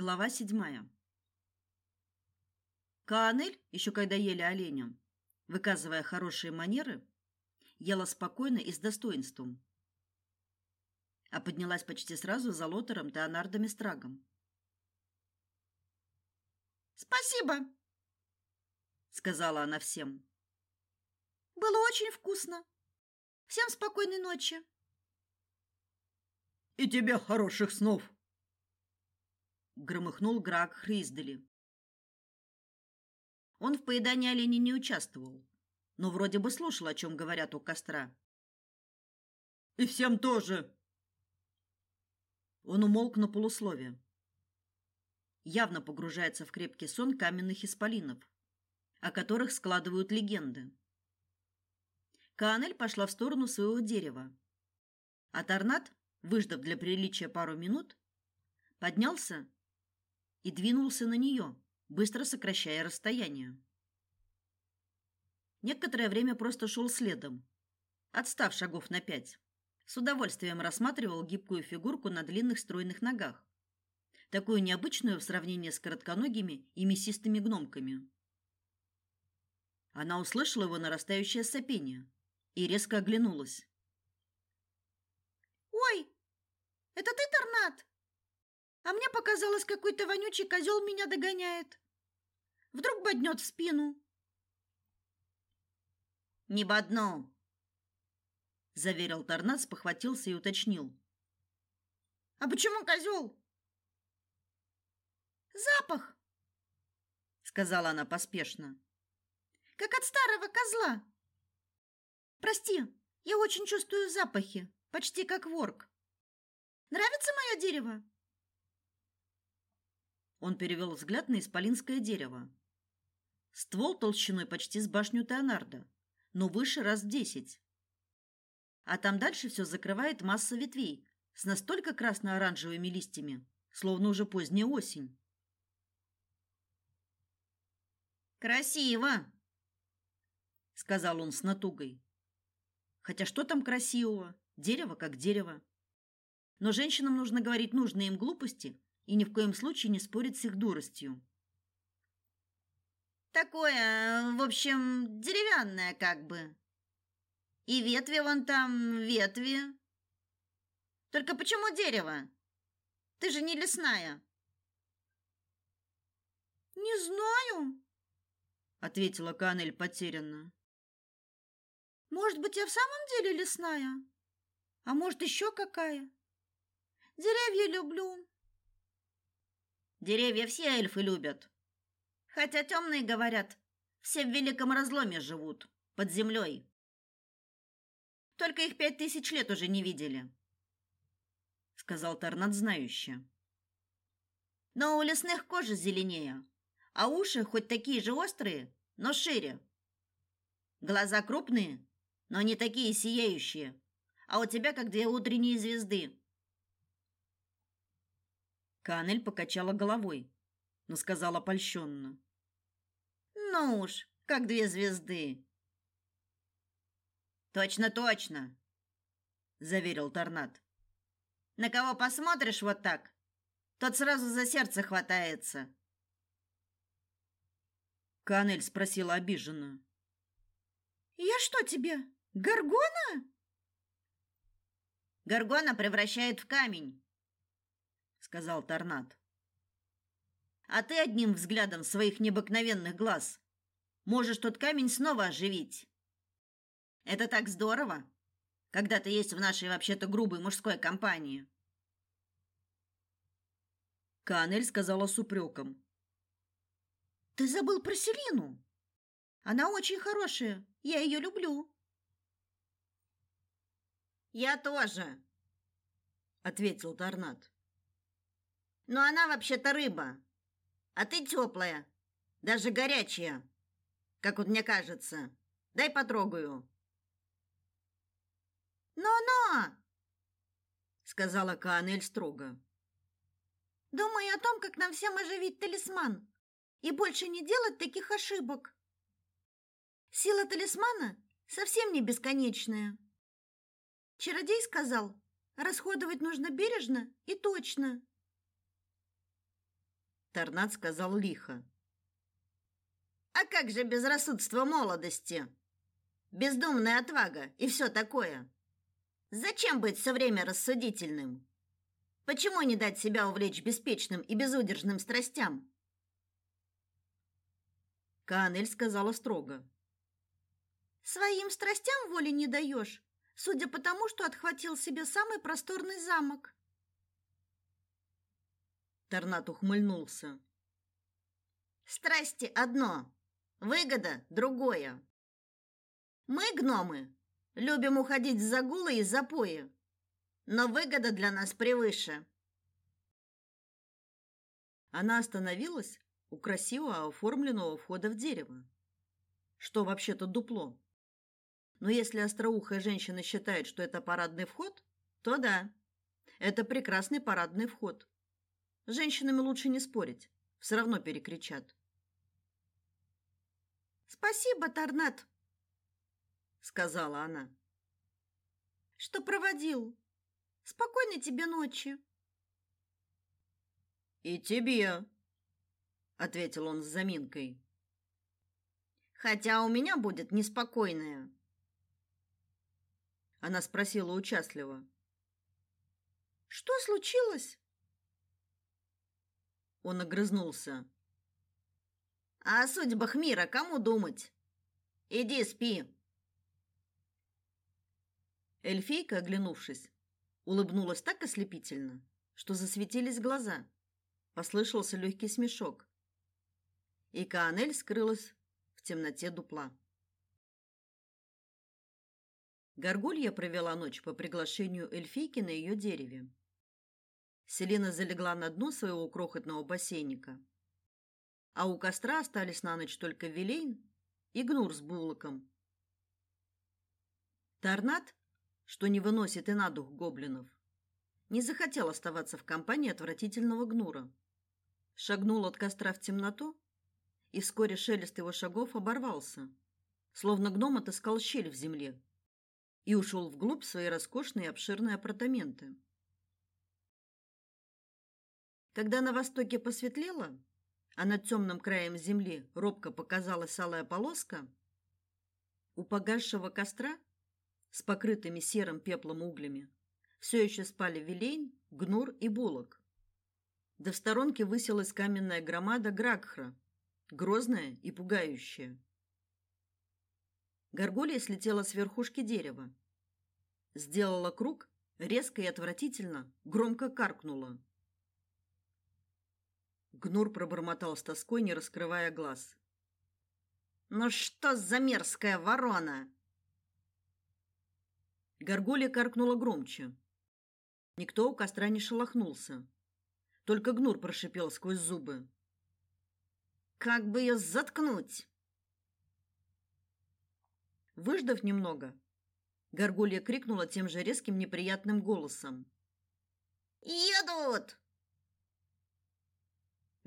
Глава седьмая. Каанель, еще когда ели оленя, выказывая хорошие манеры, ела спокойно и с достоинством. А поднялась почти сразу за Лотером Теонардо Мистрагом. «Спасибо!» — сказала она всем. «Было очень вкусно. Всем спокойной ночи!» «И тебе хороших снов!» Громыхнул Грак Хриздели. Он в поедании оленей не участвовал, но вроде бы слушал, о чем говорят у костра. И всем тоже. Он умолк на полуслове. Явно погружается в крепкий сон каменных исполинов, о которых складывают легенды. Каанель пошла в сторону своего дерева. А Торнат, выждав для приличия пару минут, поднялся и двинулся на нее, быстро сокращая расстояние. Некоторое время просто шел следом, отстав шагов на пять. С удовольствием рассматривал гибкую фигурку на длинных стройных ногах, такую необычную в сравнении с коротконогими и мясистыми гномками. Она услышала его нарастающее сопение и резко оглянулась. «Ой, это ты, Торнат?» А мне показалось, какой-то вонючий козел меня догоняет. Вдруг боднет в спину. Не бодну, заверил Торнадо, похватился и уточнил. А почему козел? Запах, сказала она поспешно. Как от старого козла. Прости, я очень чувствую запахи, почти как ворк. Нравится мое дерево? Он перевел взгляд на исполинское дерево. Ствол толщиной почти с башню Теонардо, но выше раз в десять. А там дальше все закрывает масса ветвей с настолько красно-оранжевыми листьями, словно уже поздняя осень. Красиво, сказал он с натугой. Хотя что там красивого? Дерево как дерево. Но женщинам нужно говорить нужные им глупости и ни в коем случае не спорить с их дуростью. Такое, в общем, деревянное как бы. И ветви вон там, ветви. Только почему дерево? Ты же не лесная. Не знаю, ответила Канель потерянно. Может быть, я в самом деле лесная? А может, еще какая? Деревья люблю, Деревья все эльфы любят. Хотя темные говорят, все в великом разломе живут, под землей. Только их пять тысяч лет уже не видели, сказал Тарнат знающе. Но у лесных кожа зеленее, а уши хоть такие же острые, но шире. Глаза крупные, но не такие сияющие, а у тебя как две утренние звезды. Канель покачала головой, но сказала польщенно. «Ну уж, как две звезды!» «Точно, точно!» — заверил Торнат. «На кого посмотришь вот так, тот сразу за сердце хватается!» Канель спросила обиженно. «Я что тебе, горгона?» «Горгона превращает в камень!» Сказал Торнат. А ты одним взглядом своих необыкновенных глаз можешь тот камень снова оживить. Это так здорово, когда ты есть в нашей вообще-то грубой мужской компании. Канель сказала с упреком. Ты забыл про Селину. Она очень хорошая. Я ее люблю. Я тоже, ответил Торнат. Но она вообще-то рыба. А ты теплая, даже горячая, как вот мне кажется. Дай потрогаю. Но-но, сказала Канель строго. Думай о том, как нам всем оживить талисман и больше не делать таких ошибок. Сила талисмана совсем не бесконечная. Чародей сказал, расходовать нужно бережно и точно. Торнад сказал лихо. А как же безрассудство молодости? Бездумная отвага и все такое. Зачем быть все время рассудительным? Почему не дать себя увлечь беспечным и безудержным страстям? Канель сказала строго. Своим страстям воли не даешь, судя по тому, что отхватил себе самый просторный замок. Торнат ухмыльнулся. Страсти одно, выгода другое. Мы, гномы, любим уходить в загулы и запои, но выгода для нас превыше. Она остановилась у красиво оформленного входа в дерево, что вообще-то дупло. Но если остроухая женщина считает, что это парадный вход, то да, это прекрасный парадный вход. С женщинами лучше не спорить, все равно перекричат. Спасибо, Торнат, сказала она. Что проводил? Спокойной тебе ночи. И тебе, ответил он с заминкой. Хотя у меня будет неспокойная. Она спросила участливо. Что случилось? Он огрызнулся. А о судьбах мира кому думать? Иди спи. Эльфийка, оглянувшись, улыбнулась так ослепительно, что засветились глаза. Послышался легкий смешок. И Каанель скрылась в темноте дупла. Горгулья провела ночь по приглашению эльфийки на ее дереве. Селена залегла на дно своего крохотного бассейника. А у костра остались на ночь только Вилейн и Гнур с Буллоком. Торнат, что не выносит и на дух гоблинов, не захотел оставаться в компании отвратительного Гнура. Шагнул от костра в темноту, и вскоре шелест его шагов оборвался, словно гном отыскал щель в земле и ушел вглубь свои роскошные обширные апартаменты. Когда на востоке посветлело, а над темным краем земли робко показалась алая полоска, у погасшего костра с покрытыми серым пеплом углями все еще спали Вилейн, Гнур и Булок. Да в сторонке высилась каменная громада Гракхра, грозная и пугающая. Горгулья слетела с верхушки дерева, сделала круг, резко и отвратительно, громко каркнула. Гнур пробормотал с тоской, не раскрывая глаз. «Ну что за мерзкая ворона?» Горгулья каркнула громче. Никто у костра не шелохнулся. Только Гнур прошипел сквозь зубы. «Как бы ее заткнуть?» Выждав немного, Горгулья крикнула тем же резким неприятным голосом. «Едут!»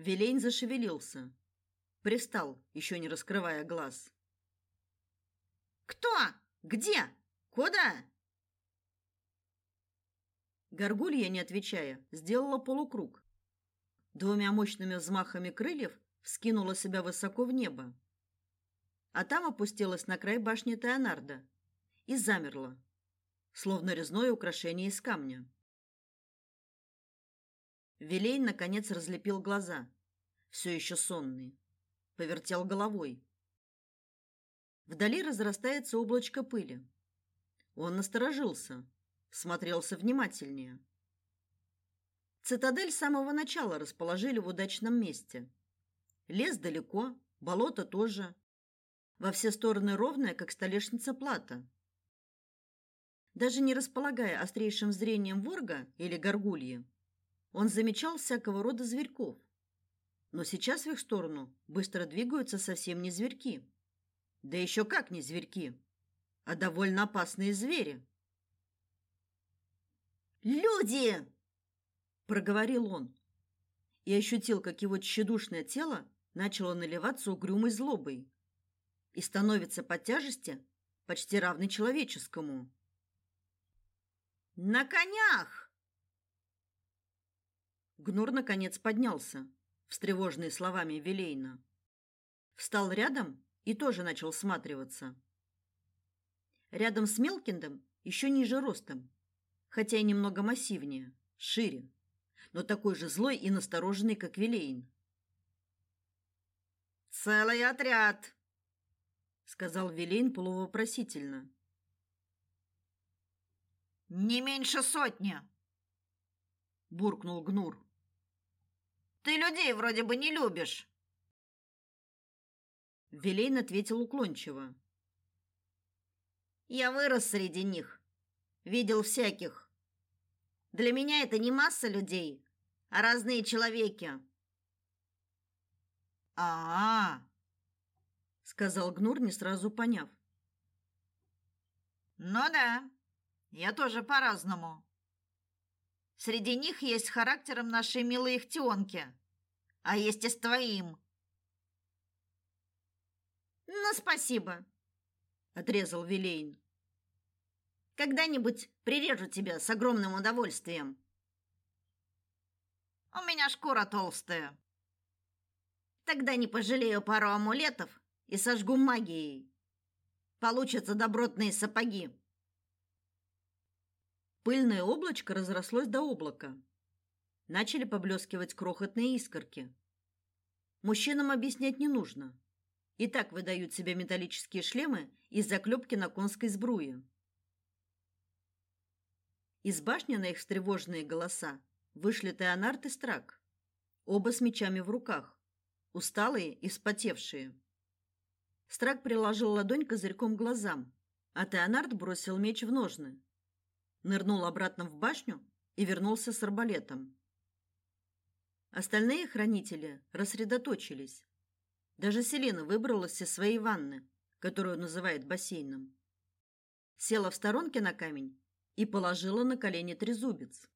Вилейн зашевелился. Пристал, еще не раскрывая глаз. «Кто? Где? Куда?» Горгулья, не отвечая, сделала полукруг. Двумя мощными взмахами крыльев вскинула себя высоко в небо. А там опустилась на край башни Теонарда и замерла, словно резное украшение из камня. Вилейн наконец разлепил глаза, все еще сонный, повертел головой. Вдали разрастается облачко пыли. Он насторожился, смотрелся внимательнее. Цитадель с самого начала расположили в удачном месте. Лес далеко, болото тоже. Во все стороны ровная, как столешница плата. Даже не располагая острейшим зрением ворга или горгульи, он замечал всякого рода зверьков. Но сейчас в их сторону быстро двигаются совсем не зверьки. Да еще как не зверьки, а довольно опасные звери. «Люди!» – проговорил он и ощутил, как его тщедушное тело начало наливаться угрюмой злобой и становится по тяжести почти равной человеческому. «На конях!» Гнур наконец поднялся, встревоженный словами Вилейна. Встал рядом и тоже начал всматриваться. Рядом с Мелкиндом, еще ниже ростом, хотя и немного массивнее, шире, но такой же злой и настороженный, как Вилейн. Целый отряд, сказал Вилейн полувопросительно. Не меньше сотни, буркнул Гнур. Ты людей вроде бы не любишь. Вилейн ответил уклончиво. Я вырос среди них, видел всяких. Для меня это не масса людей, а разные человеки. А, -а, -а сказал Гнур, не сразу поняв. Ну да. Я тоже по-разному. Среди них есть с характером нашей милые ихтионки, а есть и с твоим. Ну, спасибо, отрезал Вилейн. Когда-нибудь прирежу тебя с огромным удовольствием. У меня шкура толстая. Тогда не пожалею пару амулетов и сожгу магией. Получатся добротные сапоги. Пыльное облачко разрослось до облака. Начали поблескивать крохотные искорки. Мужчинам объяснять не нужно. И так выдают себе металлические шлемы из заклепки на конской сбруе. Из башни на их встревоженные голоса вышли Теонард и Страк, оба с мечами в руках, усталые и вспотевшие. Страк приложил ладонь козырьком к глазам, а Теонард бросил меч в ножны нырнул обратно в башню и вернулся с арбалетом. Остальные хранители рассредоточились. Даже Селена выбралась из своей ванны, которую называет бассейном. Села в сторонке на камень и положила на колени трезубец.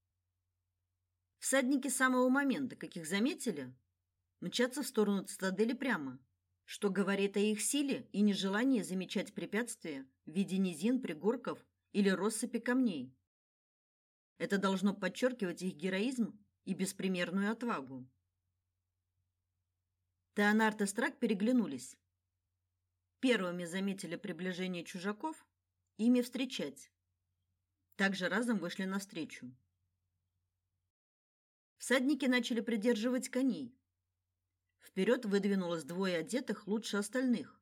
Всадники с самого момента, как их заметили, мчатся в сторону цитадели прямо, что говорит о их силе и нежелании замечать препятствия в виде низин, пригорков или россыпи камней. Это должно подчеркивать их героизм и беспримерную отвагу. Теонард и Страк переглянулись. Первыми заметили приближение чужаков, ими встречать. Также разом вышли навстречу. Всадники начали придерживать коней. Вперед выдвинулось двое одетых лучше остальных.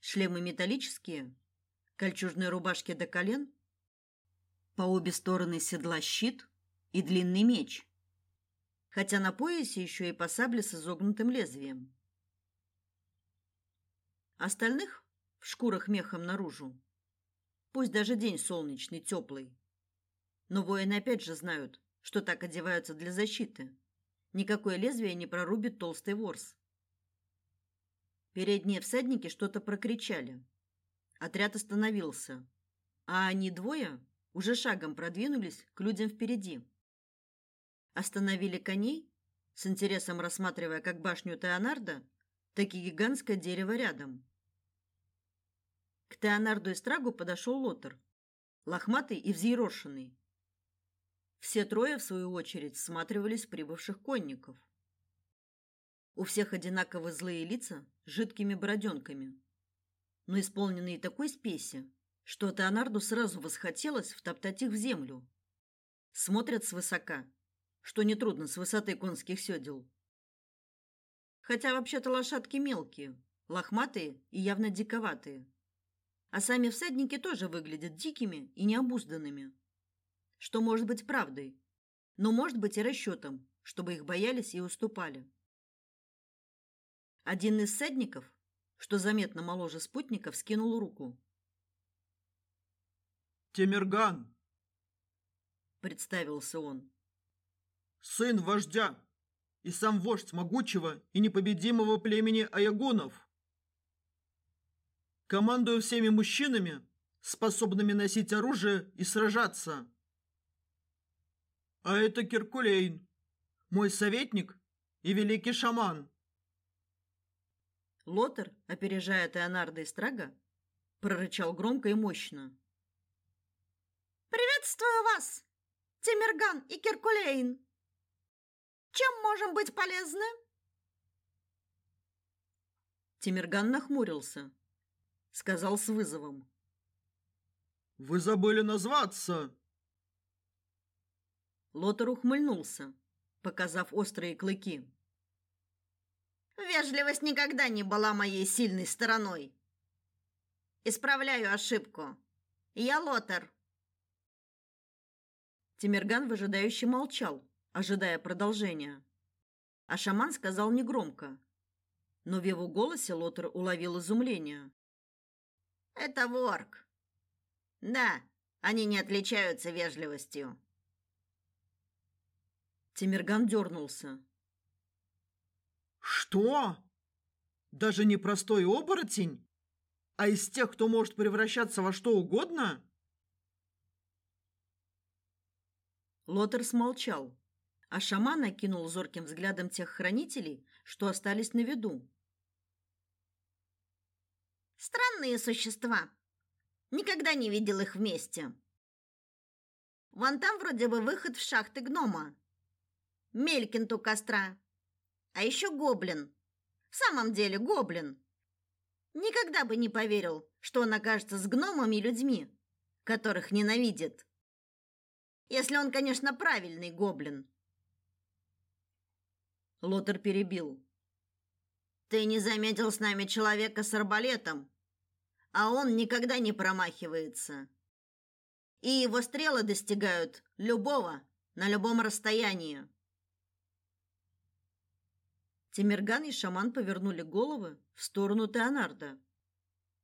Шлемы металлические, кольчужные рубашки до колен, по обе стороны седла щит и длинный меч, хотя на поясе еще и по сабле с изогнутым лезвием. Остальных в шкурах мехом наружу. Пусть даже день солнечный, теплый. Но воины опять же знают, что так одеваются для защиты. Никакое лезвие не прорубит толстый ворс. Передние всадники что-то прокричали. Отряд остановился, а они двое уже шагом продвинулись к людям впереди. Остановили коней, с интересом рассматривая как башню Теонарда, так и гигантское дерево рядом. К Теонарду и Страгу подошел Лотер, лохматый и взъерошенный. Все трое в свою очередь всматривались в прибывших конников. У всех одинаково злые лица с жидкими бороденками но исполненные такой спеси, что Теонарду сразу восхотелось втоптать их в землю. Смотрят свысока, что нетрудно с высоты конских сёдел. Хотя вообще-то лошадки мелкие, лохматые и явно диковатые. А сами всадники тоже выглядят дикими и необузданными. Что может быть правдой, но может быть и расчетом, чтобы их боялись и уступали. Один из всадников что заметно моложе спутников, скинул руку. Темирган, представился он. Сын вождя и сам вождь могучего и непобедимого племени аягонов. Командую всеми мужчинами, способными носить оружие и сражаться. А это Киркулейн, мой советник и великий шаман. Лотер, опережая Теонарда и Страга, прорычал громко и мощно. «Приветствую вас, Тимирган и Киркулейн! Чем можем быть полезны? Тимирган нахмурился, сказал с вызовом: Вы забыли назваться. Лотер ухмыльнулся, показав острые клыки. Вежливость никогда не была моей сильной стороной. Исправляю ошибку. Я Лотер. Тимирган выжидающе молчал, ожидая продолжения. А шаман сказал негромко, но в его голосе Лотер уловил изумление. Это ворк. Да, они не отличаются вежливостью. Тимирган дернулся. Что? Даже не простой оборотень, а из тех, кто может превращаться во что угодно? Лотер смолчал, а шаман окинул зорким взглядом тех хранителей, что остались на виду. Странные существа. Никогда не видел их вместе. Вон там вроде бы выход в шахты гнома. Мелькин у костра. А еще гоблин. В самом деле гоблин. Никогда бы не поверил, что он окажется с гномами и людьми, которых ненавидит. Если он, конечно, правильный гоблин. Лотер перебил. Ты не заметил с нами человека с арбалетом, а он никогда не промахивается. И его стрелы достигают любого на любом расстоянии. Тимирган и шаман повернули головы в сторону Теонарда.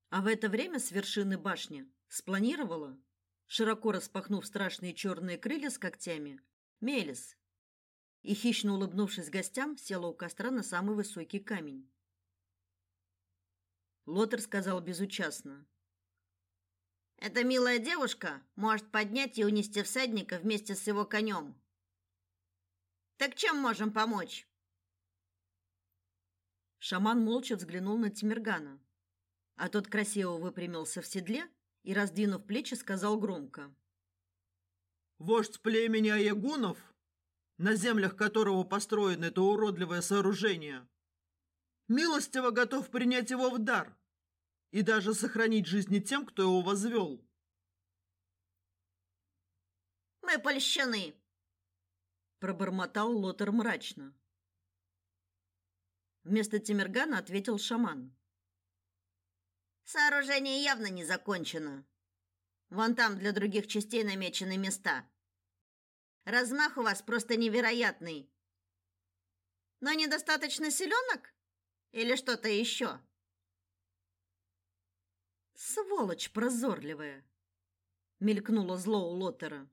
А в это время с вершины башни спланировала широко распахнув страшные черные крылья с когтями, Мелис. И хищно улыбнувшись гостям, села у костра на самый высокий камень. Лотер сказал безучастно: "Эта милая девушка может поднять и унести всадника вместе с его конем. Так чем можем помочь?" Шаман молча взглянул на Тимиргана, а тот красиво выпрямился в седле и, раздвинув плечи, сказал громко. «Вождь племени Аягунов, на землях которого построено это уродливое сооружение, милостиво готов принять его в дар и даже сохранить жизни тем, кто его возвел». «Мы польщены!» пробормотал Лотер мрачно. Вместо Тимиргана ответил шаман. Сооружение явно не закончено. Вон там для других частей намечены места. Размах у вас просто невероятный. Но недостаточно селенок? Или что-то еще? Сволочь прозорливая. Мелькнуло зло у Лотера.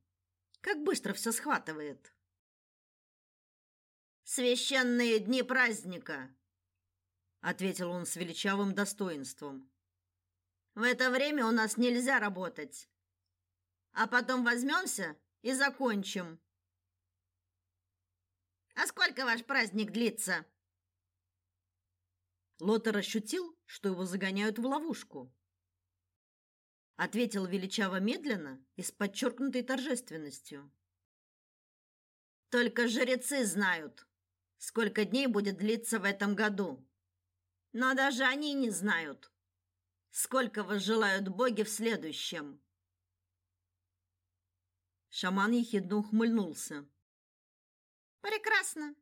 Как быстро все схватывает. Священные дни праздника, ответил он с величавым достоинством. В это время у нас нельзя работать. А потом возьмемся и закончим. А сколько ваш праздник длится? Лотер ощутил, что его загоняют в ловушку. Ответил величаво медленно и с подчеркнутой торжественностью. Только жрецы знают, сколько дней будет длиться в этом году. Но даже они не знают, Сколько вас желают боги в следующем? Шаман ехидно ухмыльнулся. Прекрасно.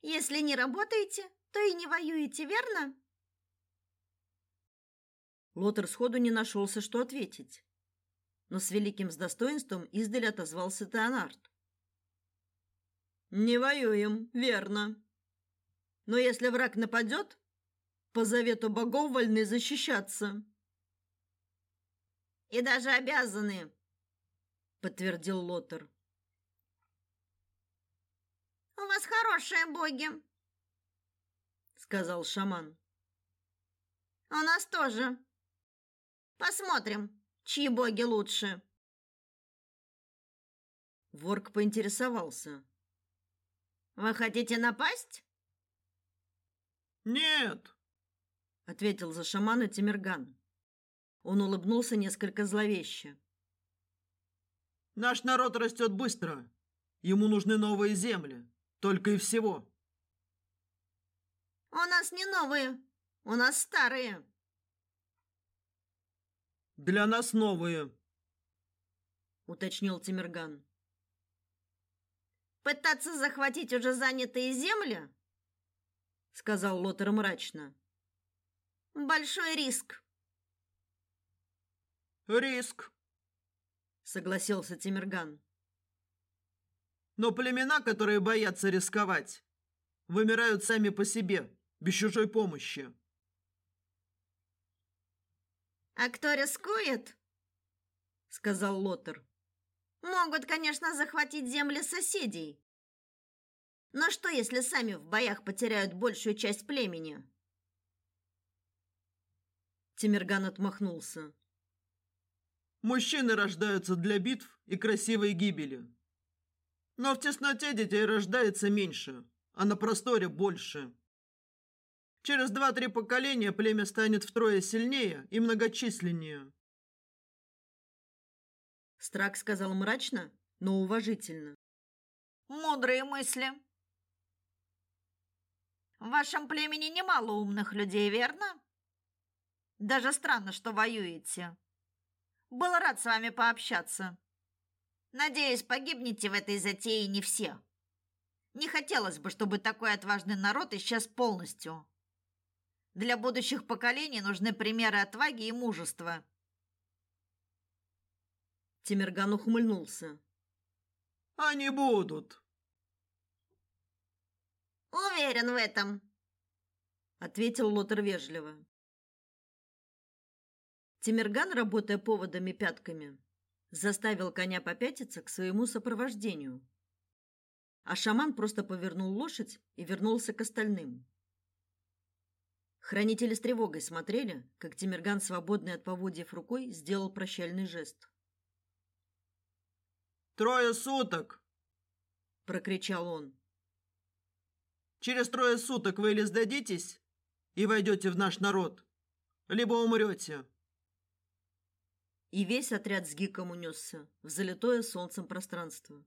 Если не работаете, то и не воюете, верно? Лотер сходу не нашелся, что ответить. Но с великим достоинством издали отозвался Теонард. Не воюем, верно. Но если враг нападет, по завету богов вольны защищаться. И даже обязаны, подтвердил Лотер. У вас хорошие боги, сказал шаман. У нас тоже. Посмотрим, чьи боги лучше. Ворк поинтересовался. Вы хотите напасть? Нет, ответил за шамана Тимирган. Он улыбнулся несколько зловеще. Наш народ растет быстро. Ему нужны новые земли, Только и всего. У нас не новые, у нас старые. Для нас новые, уточнил Тимирган. Пытаться захватить уже занятые земли? сказал Лотер мрачно. Большой риск. Риск, согласился Тимирган. Но племена, которые боятся рисковать, вымирают сами по себе, без чужой помощи. А кто рискует? сказал Лотер. Могут, конечно, захватить земли соседей. Но что, если сами в боях потеряют большую часть племени? Тимирган отмахнулся. Мужчины рождаются для битв и красивой гибели. Но в тесноте детей рождается меньше, а на просторе больше. Через два-три поколения племя станет втрое сильнее и многочисленнее. Страк сказал мрачно, но уважительно. Мудрые мысли. В вашем племени немало умных людей, верно? Даже странно, что воюете. Был рад с вами пообщаться. Надеюсь, погибнете в этой затее не все. Не хотелось бы, чтобы такой отважный народ исчез полностью. Для будущих поколений нужны примеры отваги и мужества. Тимирган ухмыльнулся. Они будут. Уверен в этом, ответил Лотер вежливо. Тимирган, работая поводами пятками, заставил коня попятиться к своему сопровождению. А шаман просто повернул лошадь и вернулся к остальным. Хранители с тревогой смотрели, как Тимирган, свободный от поводьев рукой, сделал прощальный жест. «Трое суток!» – прокричал он. «Через трое суток вы или сдадитесь и войдете в наш народ, либо умрете и весь отряд с гиком унесся в залитое солнцем пространство.